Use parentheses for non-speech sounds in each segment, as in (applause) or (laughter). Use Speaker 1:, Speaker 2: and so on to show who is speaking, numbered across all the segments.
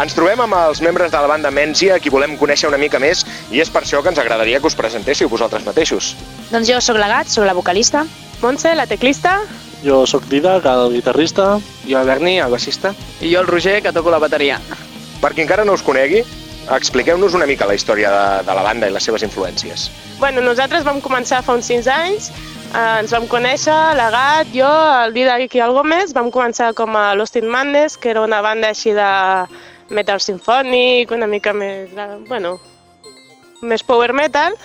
Speaker 1: Ens trobem amb els membres de la banda Menzia, a qui volem conèixer una mica més, i és per això que ens agradaria que us presentéssiu vosaltres mateixos.
Speaker 2: Doncs jo sóc la Gat, sóc la vocalista.
Speaker 3: Montse, la teclista.
Speaker 4: Jo sóc Didac, el guitarrista.
Speaker 5: Jo el Berni, el baixista.
Speaker 6: I jo el Roger, que toco la bateria.
Speaker 1: Per qui encara no us conegui, expliqueu-nos una mica la història de, de la banda i les seves influències.
Speaker 3: Bueno, nosaltres vam començar fa uns 6 anys, eh, ens vam conèixer, l'Agat, jo, el Didac i el Gómez, vam començar com a Lost in Madness, que era una banda així de metal sinfònic, una mica més, bueno, més power metal,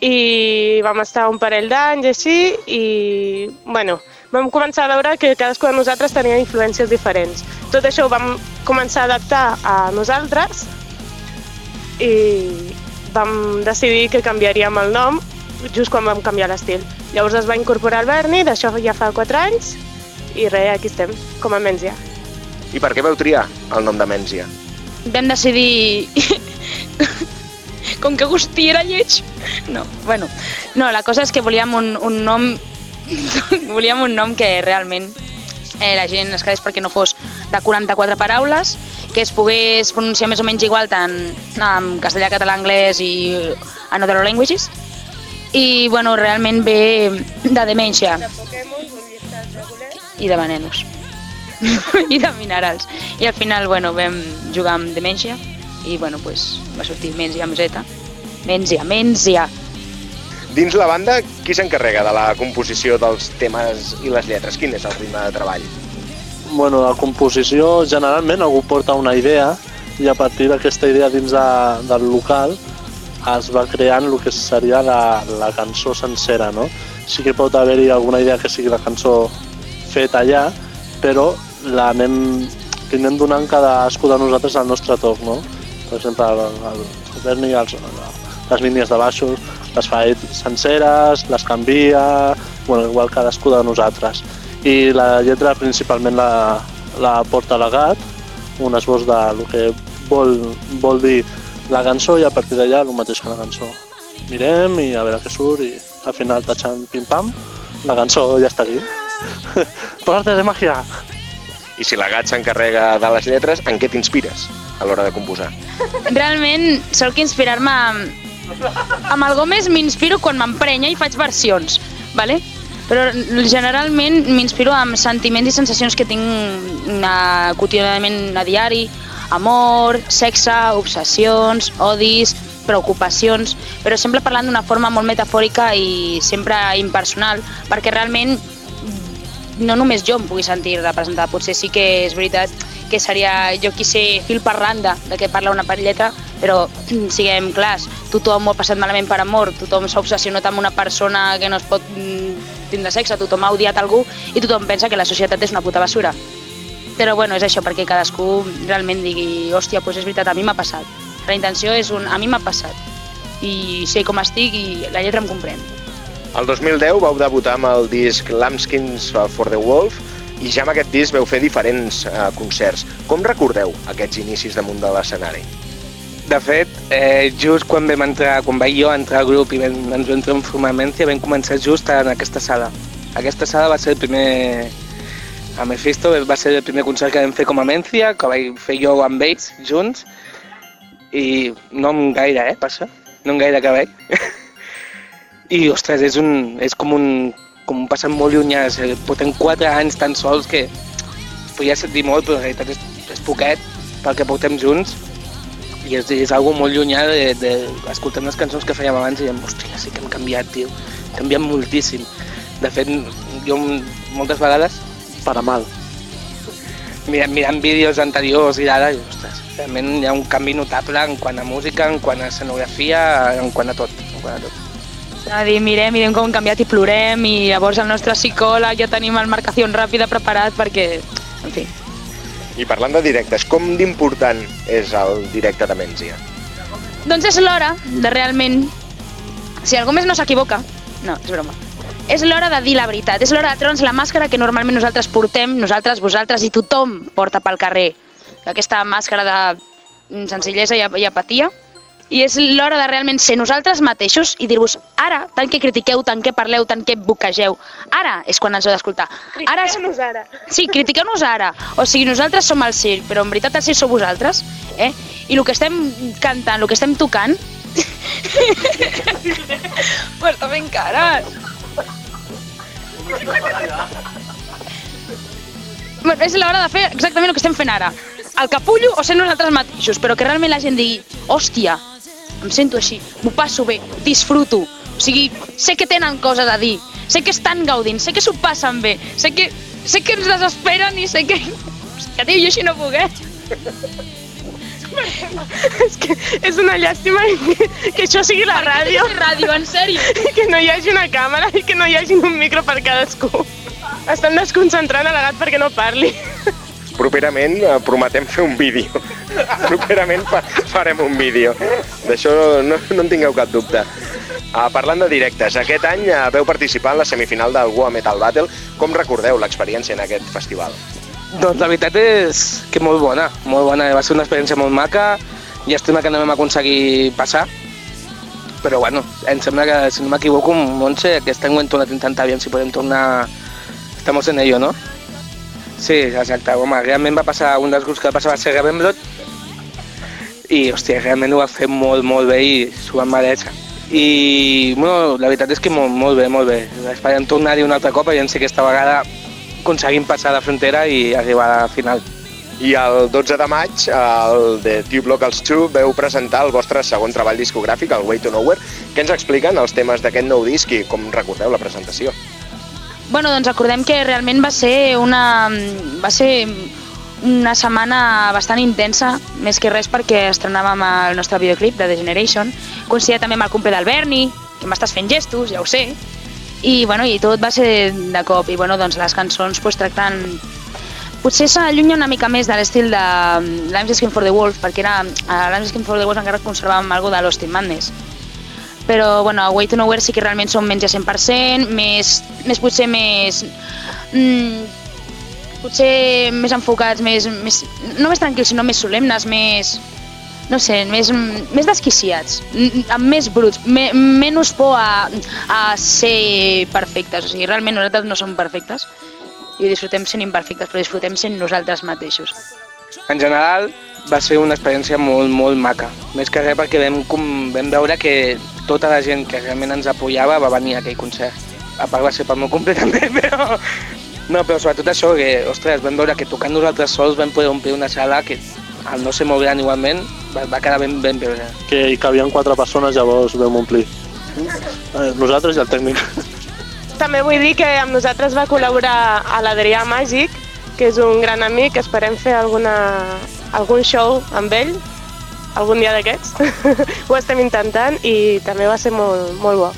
Speaker 3: i vam estar un parell d'anys així i, bueno, vam començar a veure que cadascú de nosaltres tenia influències diferents. Tot això ho vam començar a adaptar a nosaltres i vam decidir que canviaríem el nom just quan vam canviar l'estil. Llavors es va incorporar el Berni, d'això ja fa 4 anys, i res, aquí estem, com a Menzia.
Speaker 1: I per què vau triar el nom de Menzia?
Speaker 2: Vam decidir... (laughs) Com que Agustí era lleig. No, bueno, no, la cosa és que volíem un, un nom (laughs) volíem un nom que realment eh, la gent es quedés perquè no fos de 44 paraules, que es pogués pronunciar més o menys igual tant en castellà, català, anglès i en other languages. I, bueno, realment ve de demència.
Speaker 3: De Pokémon,
Speaker 2: I de venenos. (laughs) I de minerals. I al final, bueno, vam jugar amb demència i, bueno, pues, va sortir Menzia amb Z. Menzia, Menzia.
Speaker 1: Dins la banda, qui s'encarrega de la composició dels temes i les lletres? Quin és el ritme de treball?
Speaker 4: Bueno, la composició, generalment algú porta una idea i a partir d'aquesta idea dins de, del local es va creant el que seria la, la cançó sencera, no? Sí que pot haver-hi alguna idea que sigui la cançó feta allà, però l'anem anem donant cadascú de nosaltres al nostre toc, no? Per exemple, el, el, Berni, els, les línies de baixos, les fa senceres, les canvia, bueno, igual cadascú de nosaltres. I la lletra principalment la, la porta l'Agat, un esbós de lo que vol, vol dir la cançó i a partir d'allà el mateix que la cançó. Mirem i a veure què surt i al final tachant pim-pam, la cançó ja està aquí. (laughs) per arte de màgia!
Speaker 1: I si la Gat s'encarrega de les lletres, en què t'inspires a l'hora de composar?
Speaker 2: Realment, solc inspirar-me amb... El Gómez m'inspiro quan m'emprenya i faig versions, ¿vale? però generalment m'inspiro amb sentiments i sensacions que tinc a, quotidianament a diari, amor, sexe, obsessions, odis, preocupacions, però sempre parlant d'una forma molt metafòrica i sempre impersonal, perquè realment no només jo em pugui sentir representada, potser sí que és veritat que seria, jo qui sé, fil per randa de què parla una parelleta, però (clears throat) siguem clars, tothom ho ha passat malament per amor, tothom s'ha obsessionat amb una persona que no es pot mm, tindre sexe, tothom ha odiat algú i tothom pensa que la societat és una puta basura. Però bueno, és això, perquè cadascú realment digui, hòstia, doncs és veritat, a mi m'ha passat. La intenció és un, a mi m'ha passat. I sé com estic i la lletra em comprèn.
Speaker 1: El 2010 vau debutar amb el disc Lambskins for the Wolf i ja amb aquest disc veu fer diferents eh, concerts. Com recordeu aquests inicis damunt de l'escenari?
Speaker 5: De fet, eh, just quan vam entrar, quan vaig jo entrar al grup i vam, ens vam transformar en Mencia, vam començar just en aquesta sala. Aquesta sala va ser el primer... A Mephisto va ser el primer concert que vam fer com a Mencia, que vaig fer jo amb ells junts, i no amb gaire, eh, passa? No amb gaire cabell. (laughs) I, ostres, és, un, és com un, com un passat molt llunyà, portem 4 anys tan sols que podria sentir molt, però en realitat és, és poquet pel que portem junts i és, és algo molt llunyà de, de, les cançons que fèiem abans i diem, hòstia, sí que hem canviat, tio, hem canviat moltíssim. De fet, jo moltes vegades...
Speaker 4: Per a mal.
Speaker 5: Mirant, mirant vídeos anteriors i d'ara, ostres, realment hi ha un canvi notable en quant a música, en quant a escenografia, en quant a tot. En quant a tot.
Speaker 2: A dir, mirem, mirem com hem canviat i plorem i llavors el nostre psicòleg ja tenim el marcació ràpida preparat perquè, en fi.
Speaker 1: I parlant de directes, com d'important és el directe de Menzia?
Speaker 2: Doncs és l'hora de realment... Si algú més no s'equivoca... No, és broma. És l'hora de dir la veritat, és l'hora de treure'ns la màscara que normalment nosaltres portem, nosaltres, vosaltres i tothom porta pel carrer. Aquesta màscara de senzillesa i, i apatia, i és l'hora de realment ser nosaltres mateixos i dir-vos, ara, tant que critiqueu, tant que parleu, tant que boquegeu, ara és quan ens heu d'escoltar.
Speaker 3: Critiqueu-nos ara.
Speaker 2: Sí, critiqueu-nos ara. O sigui, nosaltres som el circ, però en veritat el circ sou vosaltres. eh? I el que estem cantant, el que estem tocant... M'està fent cares. Bueno, és l'hora de fer exactament el que estem fent ara. El capullo o ser nosaltres mateixos, però que realment la gent digui, hòstia, em sento així, m'ho passo bé, disfruto. O sigui, sé que tenen coses a dir, sé que estan gaudint, sé que s'ho passen bé, sé que, sé que ens desesperen i sé que... Hòstia, tio, jo així no puc, eh?
Speaker 7: És que és una llàstima que, que això sigui la ràdio,
Speaker 2: Ràdio, en sèrio. (laughs)
Speaker 7: que no hi hagi una càmera i que no hi hagi un micro per cadascú. Estan desconcentrant a la gat perquè no parli.
Speaker 1: Properament eh, prometem fer un vídeo. (laughs) Properament fa, farem un vídeo. D'això no, no en tingueu cap dubte. Uh, parlant de directes, aquest any uh, veu participar en la semifinal del Goa Metal Battle. Com recordeu l'experiència en aquest festival?
Speaker 5: Doncs la veritat és que molt bona, molt bona. Va ser una experiència molt maca. Llàstima que no vam aconseguir passar. Però bueno, em sembla que, si no m'equivoco, Montse, aquest any ho hem tornat a intentar, aviam si podem tornar... Estamos en ello, no? Sí, exacte. Home, realment va passar, un dels grups que va passar va ser Ravenblot i, hòstia, realment ho va fer molt, molt bé i s'ho van mereixer. I, bueno, la veritat és que molt, molt bé, molt bé. Esperem tornar-hi un altre cop, aviam si aquesta vegada aconseguim passar la frontera i arribar a la final.
Speaker 1: I el 12 de maig, el de Tube Locals 2, veu presentar el vostre segon treball discogràfic, el Way to Nowhere. Què ens expliquen els temes d'aquest nou disc i com recordeu la presentació?
Speaker 2: Bueno, doncs recordem que realment va ser una, va ser una setmana bastant intensa, més que res perquè estrenàvem el nostre videoclip de The Generation, coincidia també amb el cumple del Berni, que m'estàs fent gestos, ja ho sé, i, bueno, i tot va ser de cop, i bueno, doncs les cançons pues, tractant... Potser s'allunya una mica més de l'estil de l'I'm Just Skin for the Wolf, perquè era, a l'I'm Just Skin for the Wolf encara conservàvem alguna de l'Austin Madness. Però, bueno, a Way to Nowhere sí que realment som menys de 100%, més, més potser més... Mm, potser més enfocats, més, més, no més tranquils, sinó més solemnes, més, no sé, més, més desquiciats, amb més bruts, me, menys por a, a ser perfectes. O sigui, realment nosaltres no som perfectes i disfrutem sent imperfectes, però disfrutem sent nosaltres mateixos.
Speaker 5: En general, va ser una experiència molt, molt maca. Més que res perquè vam, com, vam veure que tota la gent que realment ens apoyava va venir a aquell concert. A part va ser pel meu cumple (laughs) també, però... No, però sobretot això, que, ostres, vam veure que tocant nosaltres sols vam poder omplir una sala que, al no ser molt gran igualment, va, va quedar ben, ben bé.
Speaker 4: que hi cabien quatre persones, llavors vam omplir. Eh, Nosaltres i el tècnic.
Speaker 7: També vull dir que amb nosaltres va col·laborar a l'Adrià Màgic, que és un gran amic, esperem fer alguna, algun show amb ell, algun dia d'aquests. (laughs) Ho estem intentant i també va ser molt, molt bo.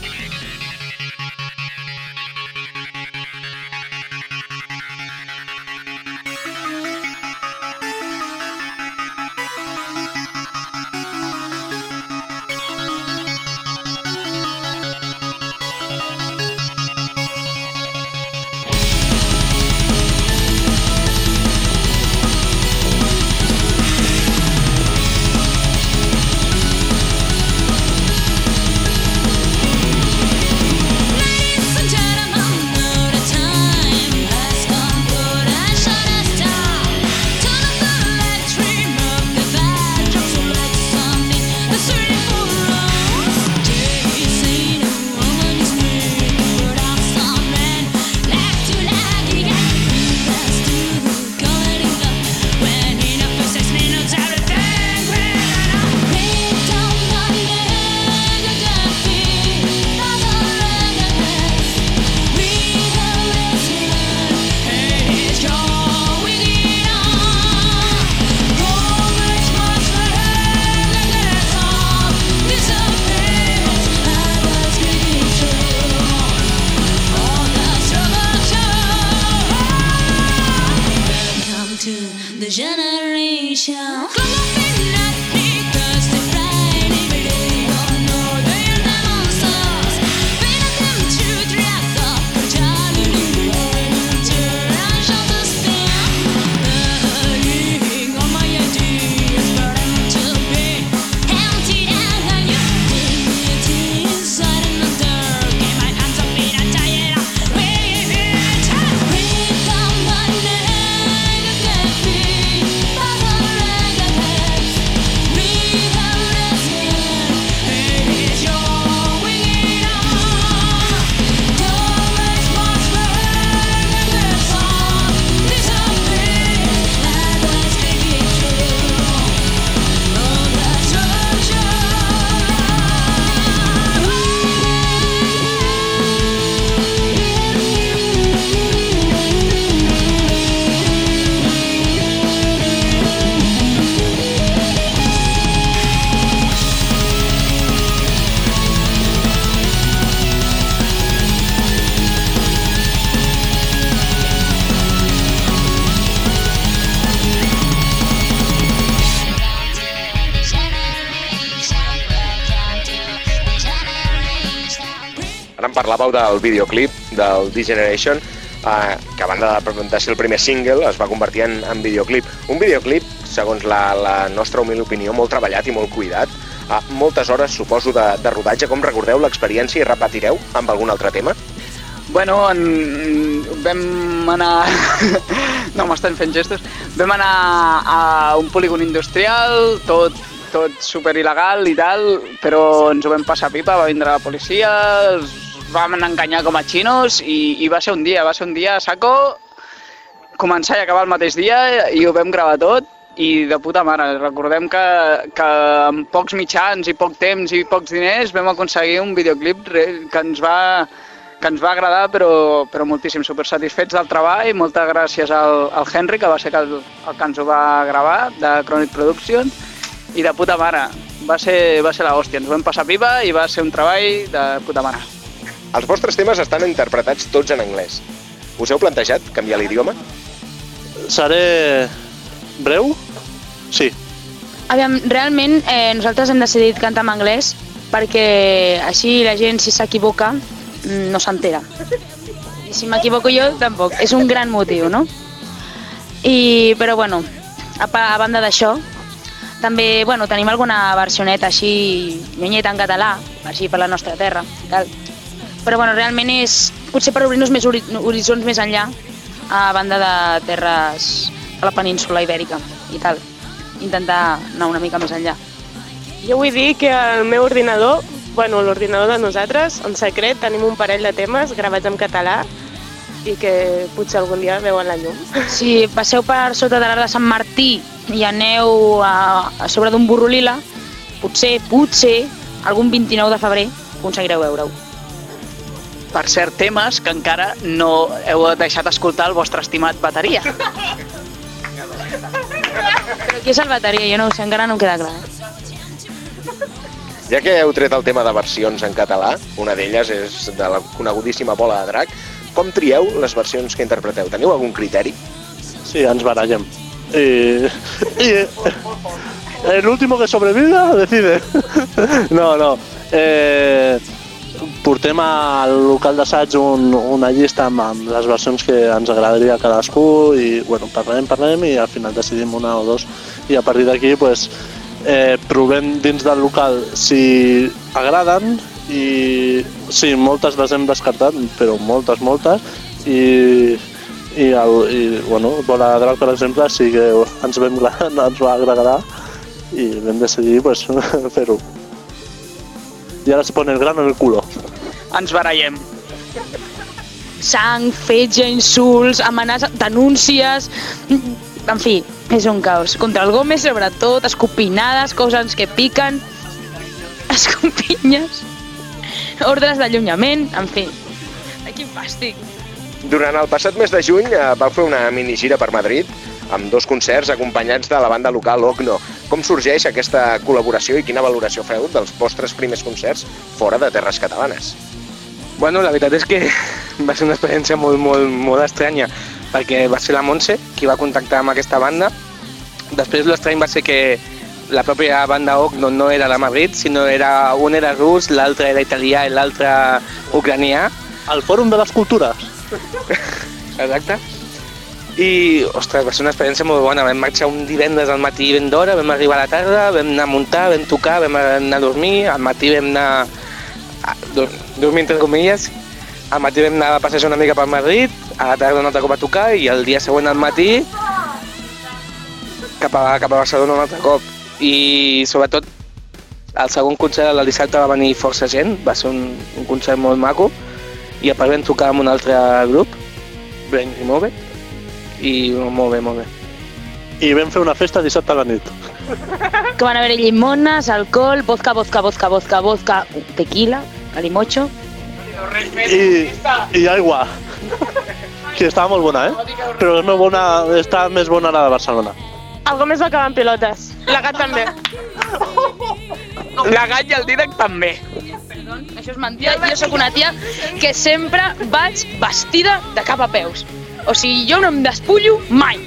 Speaker 1: Parlàveu del videoclip del D-Generation, eh, que a banda de, ser el primer single es va convertir en, en videoclip. Un videoclip, segons la, la nostra humil opinió, molt treballat i molt cuidat. Uh, moltes hores, suposo, de, de rodatge. Com recordeu l'experiència i repetireu amb algun altre tema?
Speaker 6: Bueno, en... vam anar... (laughs) no, m'estan fent gestos. Vam anar a un polígon industrial, tot, tot super il·legal i tal, però ens ho vam passar pipa, va vindre la policia, els vam enganyar com a xinos i, i va ser un dia, va ser un dia a saco, començar i acabar el mateix dia i ho vam gravar tot i de puta mare. Recordem que, que amb pocs mitjans i poc temps i pocs diners vam aconseguir un videoclip que ens va, que ens va agradar, però, però moltíssim, super satisfets del treball, moltes gràcies al, al Henry, que va ser el, el que ens ho va gravar, de Chronic Productions, i de puta mare, va ser, va ser la hòstia, ens ho vam passar pipa i va ser un treball de puta mare.
Speaker 1: Els vostres temes estan interpretats tots en anglès. Us heu plantejat canviar l'idioma?
Speaker 4: Seré breu? Sí.
Speaker 2: Aviam, realment eh, nosaltres hem decidit cantar en anglès perquè així la gent, si s'equivoca, mm, no s'entera. I si m'equivoco jo, tampoc. És un gran motiu, no? I, però bueno, a, pa- a banda d'això, també bueno, tenim alguna versioneta així nyonyeta en català, així per la nostra terra. i Tal. Però bueno, realment és potser per obrir-nos més hori- horitzons més enllà, a banda de terres a la península ibèrica i tal. Intentar anar una mica més enllà.
Speaker 3: Jo vull dir que el meu ordinador, bueno, l'ordinador de nosaltres, en secret, tenim un parell de temes gravats en català i que potser algun dia veuen la llum. (laughs)
Speaker 2: Si passeu per sota de l'Arc de Sant Martí i aneu a, a sobre d'un burro lila, potser, potser, algun 29 de febrer aconseguireu veure-ho.
Speaker 6: Per cert, temes que encara no heu deixat escoltar el vostre estimat bateria.
Speaker 2: Però qui és el bateria? Jo no ho sé, encara no em queda clar.
Speaker 1: Ja que heu tret el tema de versions en català, una d'elles és de la conegudíssima Bola de Drac, com trieu les versions que interpreteu? Teniu algun criteri?
Speaker 4: Sí, ens barallem. Y eh, el último que sobreviva decide. (laughs) No, no. Eh, portem al local d'assaig un, una llista amb, amb les versions que ens agradaria a cadascú i bueno, parlem, parlem i al final decidim una o dos i a partir d'aquí pues, eh, provem dins del local si agraden i sí, moltes les hem descartat, però moltes, moltes i, i, el, i bueno, Bola de Drac, per exemple, sí que ens, vam, (laughs) ens va agradar i vam decidir pues, (laughs) fer-ho. I ara se pone el grano en el culo.
Speaker 6: Ens barallem.
Speaker 2: Sang, fetge, insults, amenaces, denúncies... En fi, és un caos. Contra el Gómez, sobretot, escopinades, coses que piquen, (laughs) escopinyes, ordres d'allunyament, en fi. Ai, quin fàstic.
Speaker 1: Durant el passat mes de juny eh, vau fer una minigira per Madrid amb dos concerts acompanyats de la banda local Ogno. Com sorgeix aquesta col·laboració i quina valoració feu dels vostres primers concerts fora de terres catalanes?
Speaker 5: Bueno, la veritat és que (laughs) va ser una experiència molt, molt, molt estranya, perquè va ser la Montse qui va contactar amb aquesta banda. Després l'estrany va ser que la pròpia banda Ogno no era de Madrid, sinó era, un era rus, l'altre era italià i l'altre ucranià.
Speaker 4: Al Fòrum de les Cultures. (laughs)
Speaker 5: Exacte. I, ostres, va ser una experiència molt bona. Vam marxar un divendres al matí ben d'hora, vam arribar a la tarda, vam anar a muntar, vam tocar, vam anar a dormir, al matí vam anar a dor- dormir entre comilles, al matí vam anar a passejar una mica per Madrid, a la tarda un altre cop a tocar i el dia següent al matí cap a, cap a Barcelona un altre cop. I sobretot el segon concert el dissabte va venir força gent, va ser un, un concert molt maco i a part vam tocar amb un altre grup, Brain Remove, i molt bé, molt bé.
Speaker 4: I vam fer una festa dissabte a la nit.
Speaker 2: Que van haver limones, alcohol, vodka, vodka, vodka, vodka, vodka, tequila, calimocho.
Speaker 4: I, i aigua. Sí, estava molt bona, eh? Però és molt bona, està més bona la de Barcelona.
Speaker 3: Algo més va acabar en pilotes. La gat també.
Speaker 6: La gat i el Didac també.
Speaker 2: Perdó, això és mentida. Jo sóc una tia que sempre vaig vestida de cap a peus. O sigui, jo no em despullo mai.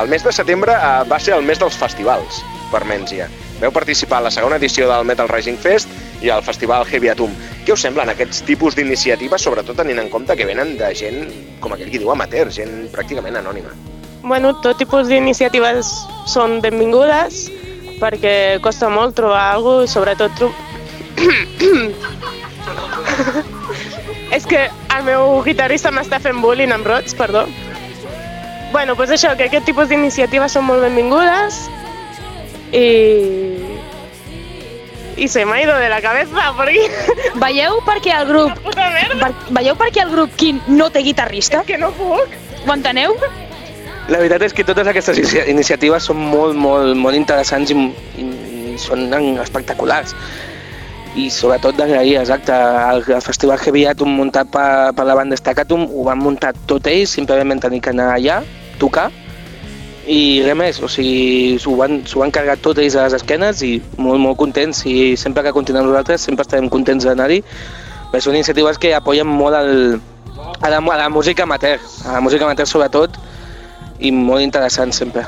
Speaker 1: El mes de setembre eh, va ser el mes dels festivals per Mensia. Veu participar a la segona edició del Metal Rising Fest i al festival Heavy Atom. Què us semblen aquests tipus d'iniciatives, sobretot tenint en compte que venen de gent, com aquell qui diu amateur, gent pràcticament anònima?
Speaker 3: Bueno, tot tipus d'iniciatives són benvingudes perquè costa molt trobar alguna cosa i sobretot tro... (coughs) És que el meu guitarrista m'està fent bullying amb rots, perdó. Bueno, doncs això, que aquest tipus d'iniciatives són molt benvingudes i... I se m'ha ido de la cabeza, perquè... (laughs)
Speaker 2: Veieu per què el grup...
Speaker 3: Puta merda,
Speaker 2: Per, veieu per què el grup Quin no té guitarrista?
Speaker 3: que no puc.
Speaker 2: Ho enteneu?
Speaker 5: La veritat és que totes aquestes inici- iniciatives són molt, molt, molt interessants i, i, i són espectaculars. I sobretot d'agrair, exacte, el, el festival Heaviatum muntat per, per la banda Staccatum ho van muntar tot ells, simplement tenir que anar allà, tocar, i res més, o sigui, s'ho van, van carregar tot ells a les esquenes i molt, molt contents, i sempre que continuem nosaltres sempre estarem contents d'anar-hi, perquè són iniciatives que apoyen molt el, a, la, a la música amateur, a la música amateur sobretot, i molt interessant sempre.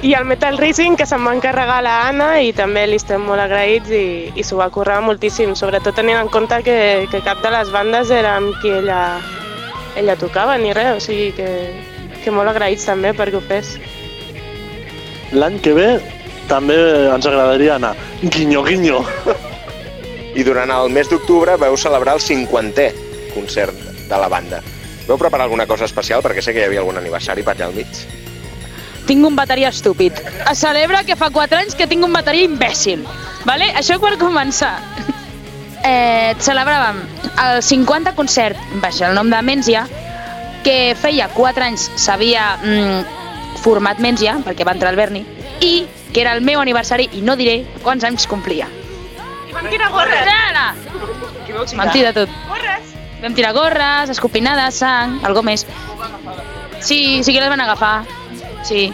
Speaker 3: I el Metal Racing, que se'n va encarregar la Anna i també li estem molt agraïts i, i s'ho va currar moltíssim, sobretot tenint en compte que, que cap de les bandes era amb qui ella, ella tocava ni res, o sigui que, que molt agraïts també perquè ho fes.
Speaker 4: L'any que ve també ens agradaria anar. Guinyo, guinyo.
Speaker 1: I durant el mes d'octubre veu celebrar el 50è concert de la banda. Veu preparar alguna cosa especial? Perquè sé que hi havia algun aniversari per allà al mig.
Speaker 2: Tinc un bateria estúpid. Es celebra que fa 4 anys que tinc un bateria imbècil. Vale? Això per començar. Eh, celebràvem el 50 concert, vaja, el nom de Mensia, que feia 4 anys s'havia mm, format Mensia, perquè va entrar el Berni, i que era el meu aniversari i no diré quants anys complia.
Speaker 3: I vam tirar gorres!
Speaker 2: Ara! Mentida tot.
Speaker 3: Gorres!
Speaker 2: Vam tirar gorres, escopinades, sang, algo més. Sí, sí que les van agafar. Sí.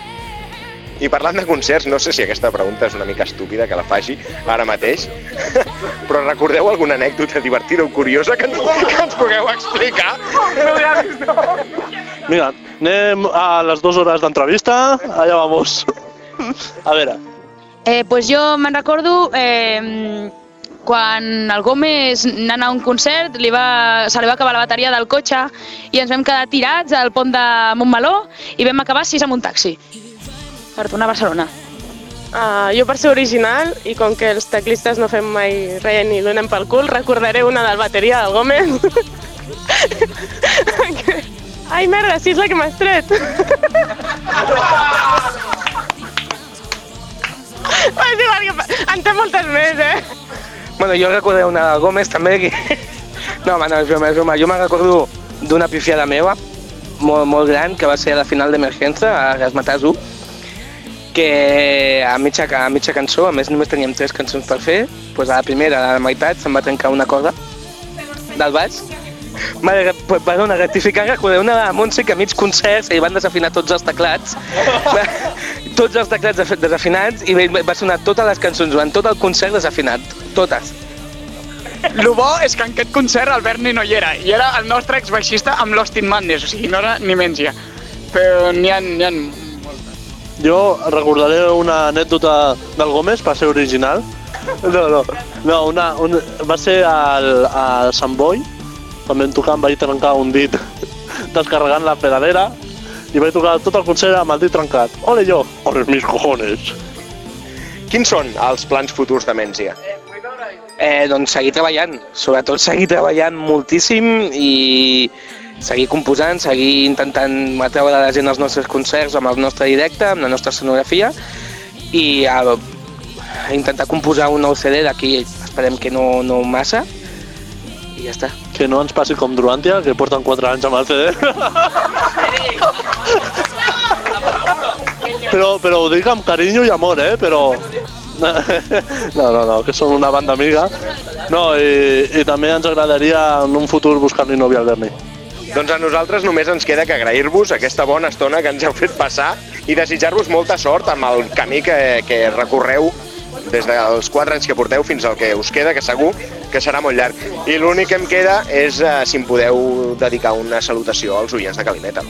Speaker 1: I parlant de concerts, no sé si aquesta pregunta és una mica estúpida que la faci ara mateix, (laughs) però recordeu alguna anècdota divertida o curiosa que ens, (laughs) que ens pugueu explicar? (laughs)
Speaker 4: Mira, anem a les dues hores d'entrevista. Allà vamos. A veure,
Speaker 2: Eh, pues jo me'n recordo eh, quan el Gómez anant a un concert li va, se li va acabar la bateria del cotxe i ens vam quedar tirats al pont de Montmeló i vam acabar sis amb un taxi per tornar a Barcelona.
Speaker 3: Uh, jo per ser original i com que els teclistes no fem mai res ni donem pel cul, recordaré una del bateria del Gómez. (laughs) Ai, merda, si és la que m'has tret. Va, és igual, que en té moltes més, eh?
Speaker 5: Bueno, jo recordo una de Gómez també que... No, home, no, és broma, és broma. Jo me'n recordo d'una pifiada meva, molt, molt gran, que va ser a la final d'emergència, a Rasmatàs 1, que a mitja, a mitja cançó, a més només teníem tres cançons per fer, doncs a la primera, a la meitat, se'm va trencar una corda del baix. Perdona, rectificar, recordeu una de Montse que a mig concert li van desafinar tots els teclats, (laughs) tots els teclats desafi- desafinats i va sonar totes les cançons durant tot el concert desafinat, totes.
Speaker 6: Lo bo és que en aquest concert el Berni no hi era, i era el nostre exbaixista amb l'Austin Madness, o sigui, no era ni menys ja. Però n'hi ha, ha...
Speaker 4: jo recordaré una anècdota del Gómez, per ser original. No, no, no una, un, va ser al, al Sant Boi, quan vam tocar, em vaig trencar un dit (laughs) descarregant la pedalera i vaig tocar tot el concert amb el dit trencat. Ole jo! Ole mis cojones!
Speaker 1: Quins són els plans futurs de Mència?
Speaker 5: Eh, doncs seguir treballant, sobretot seguir treballant moltíssim i seguir composant, seguir intentant atreure la gent als nostres concerts amb el nostre directe, amb la nostra escenografia i a, a intentar composar un nou CD d'aquí, esperem que no, no massa i ja està.
Speaker 4: Que no ens passi com Durantia, que porten 4 anys amb el CD. però, però ho dic amb carinyo i amor, eh? Però... No, no, no, que són una banda amiga. No, i, i també ens agradaria en un futur buscar-li nòvia al Berni.
Speaker 1: Doncs a nosaltres només ens queda que agrair-vos aquesta bona estona que ens heu fet passar i desitjar-vos molta sort amb el camí que, que recorreu des dels 4 anys que porteu fins al que us queda, que segur que serà molt llarg. I l'únic que em queda és eh, si em podeu dedicar una salutació als oients de Calimeta.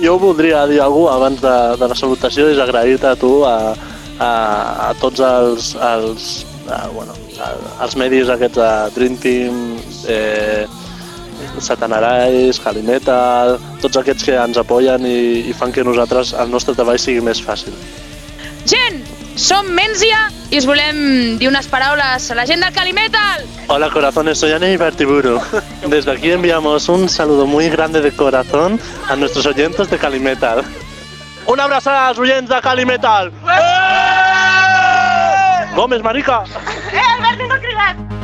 Speaker 4: Jo voldria dir alguna abans de, de la salutació, és agrair-te a tu, a, a, a tots els, els, a, bueno, a, els medis aquests de Dream Team, eh, Satanarais, Calimetal, tots aquests que ens apoyen i, i fan que nosaltres el nostre treball sigui més fàcil.
Speaker 2: Gent, som Menzia i us volem dir unes paraules a la gent del Calimetal.
Speaker 4: Hola corazones, soy Ana Ibertiburu. Desde aquí enviamos un saludo muy grande de corazón a nuestros oyentes de Calimetal. ¡Una abrazada a los oyentes de Calimetal! ¡Eh! Gómez, marica!
Speaker 3: Eh, Albert, ha cridat!